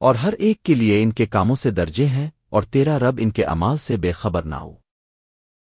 اور ہر ایک کے لیے ان کے کاموں سے درجے ہیں اور تیرا رب ان کے امال سے بے خبر نہ ہو۔